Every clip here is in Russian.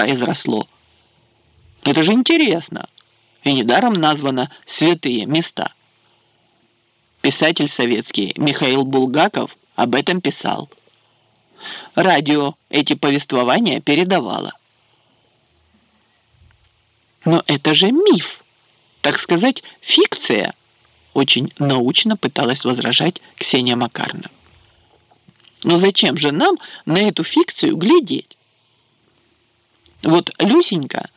произросло. Это же интересно. И недаром названо «святые места». Писатель советский Михаил Булгаков об этом писал. Радио эти повествования передавало. Но это же миф, так сказать, фикция, очень научно пыталась возражать Ксения Макарна. Но зачем же нам на эту фикцию глядеть? Вот Люсенька,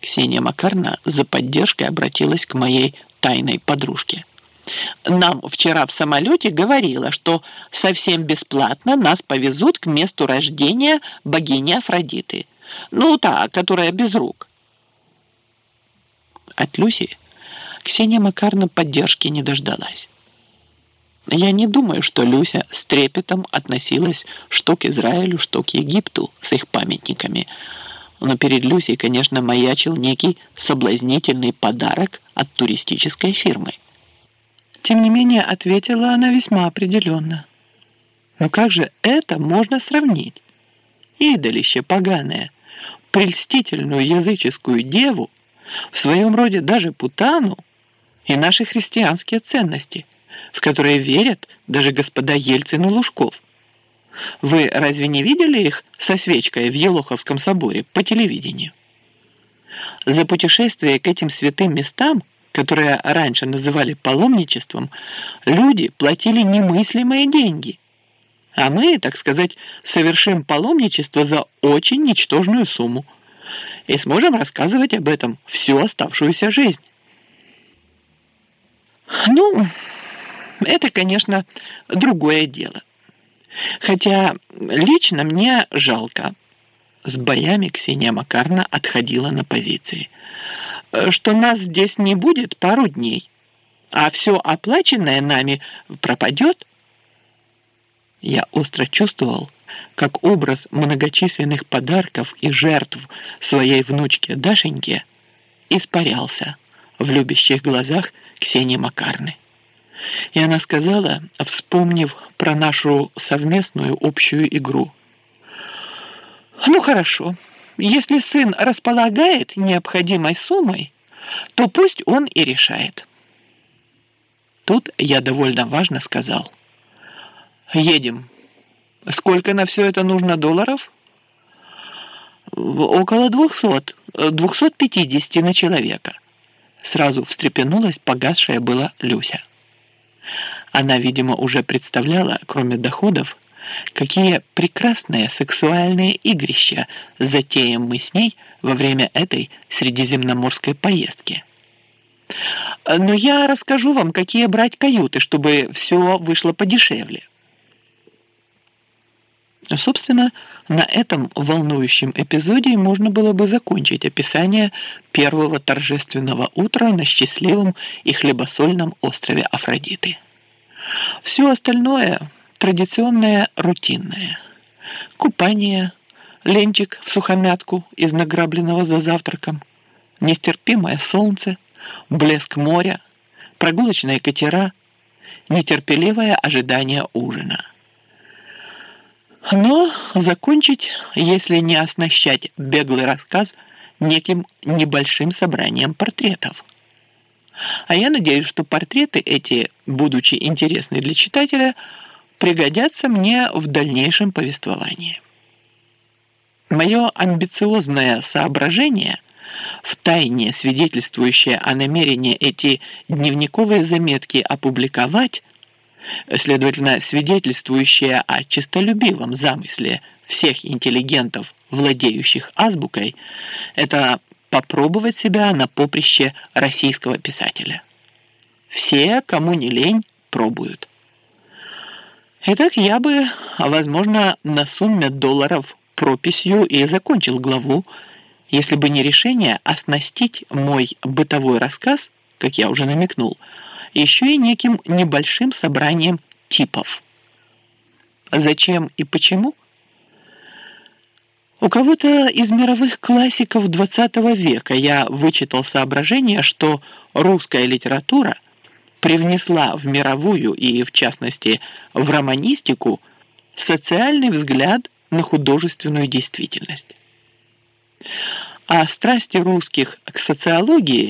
Ксения Макарна за поддержкой обратилась к моей тайной подружке. Нам вчера в самолете говорила, что совсем бесплатно нас повезут к месту рождения богини Афродиты. Ну, та, которая без рук. От Люси Ксения Макарна поддержки не дождалась. Я не думаю, что Люся с трепетом относилась что к Израилю, что к Египту с их памятниками. Но перед Люсей, конечно, маячил некий соблазнительный подарок от туристической фирмы. Тем не менее, ответила она весьма определенно. Но как же это можно сравнить? Идолище поганое, прельстительную языческую деву, в своем роде даже путану и наши христианские ценности – в которые верят даже господа Ельцин и Лужков. Вы разве не видели их со свечкой в Елоховском соборе по телевидению? За путешествие к этим святым местам, которые раньше называли паломничеством, люди платили немыслимые деньги. А мы, так сказать, совершим паломничество за очень ничтожную сумму и сможем рассказывать об этом всю оставшуюся жизнь. Ну, это, конечно, другое дело. Хотя лично мне жалко. С боями Ксения Макарна отходила на позиции. Что нас здесь не будет пару дней, а все оплаченное нами пропадет. Я остро чувствовал, как образ многочисленных подарков и жертв своей внучке Дашеньке испарялся в любящих глазах Ксении Макарны. И она сказала, вспомнив про нашу совместную общую игру. «Ну хорошо, если сын располагает необходимой суммой, то пусть он и решает». Тут я довольно важно сказал. «Едем. Сколько на все это нужно долларов?» «Около двухсот, двухсот пятидесяти на человека». Сразу встрепенулась погасшая была Люся. Она, видимо, уже представляла, кроме доходов, какие прекрасные сексуальные игрища затеем мы с ней во время этой средиземноморской поездки. Но я расскажу вам, какие брать каюты, чтобы все вышло подешевле. Собственно, на этом волнующем эпизоде можно было бы закончить описание первого торжественного утра на счастливом и хлебосольном острове Афродиты. Все остальное традиционное рутинное. Купание, ленчик в сухомятку из награбленного за завтраком, нестерпимое солнце, блеск моря, прогулочные катера, нетерпеливое ожидание ужина. Но закончить, если не оснащать беглый рассказ неким небольшим собранием портретов – а я надеюсь, что портреты эти, будучи интересны для читателя, пригодятся мне в дальнейшем повествовании. Мое амбициозное соображение, втайне свидетельствующее о намерении эти дневниковые заметки опубликовать, следовательно, свидетельствующее о честолюбивом замысле всех интеллигентов, владеющих азбукой, это попробовать себя на поприще российского писателя. Все, кому не лень, пробуют. Итак, я бы, возможно, на сумме долларов прописью и закончил главу, если бы не решение оснастить мой бытовой рассказ, как я уже намекнул, еще и неким небольшим собранием типов. Зачем и почему – у кого-то из мировых классиков XX века я вычитал соображение, что русская литература привнесла в мировую и, в частности, в романистику социальный взгляд на художественную действительность. А страсти русских к социологии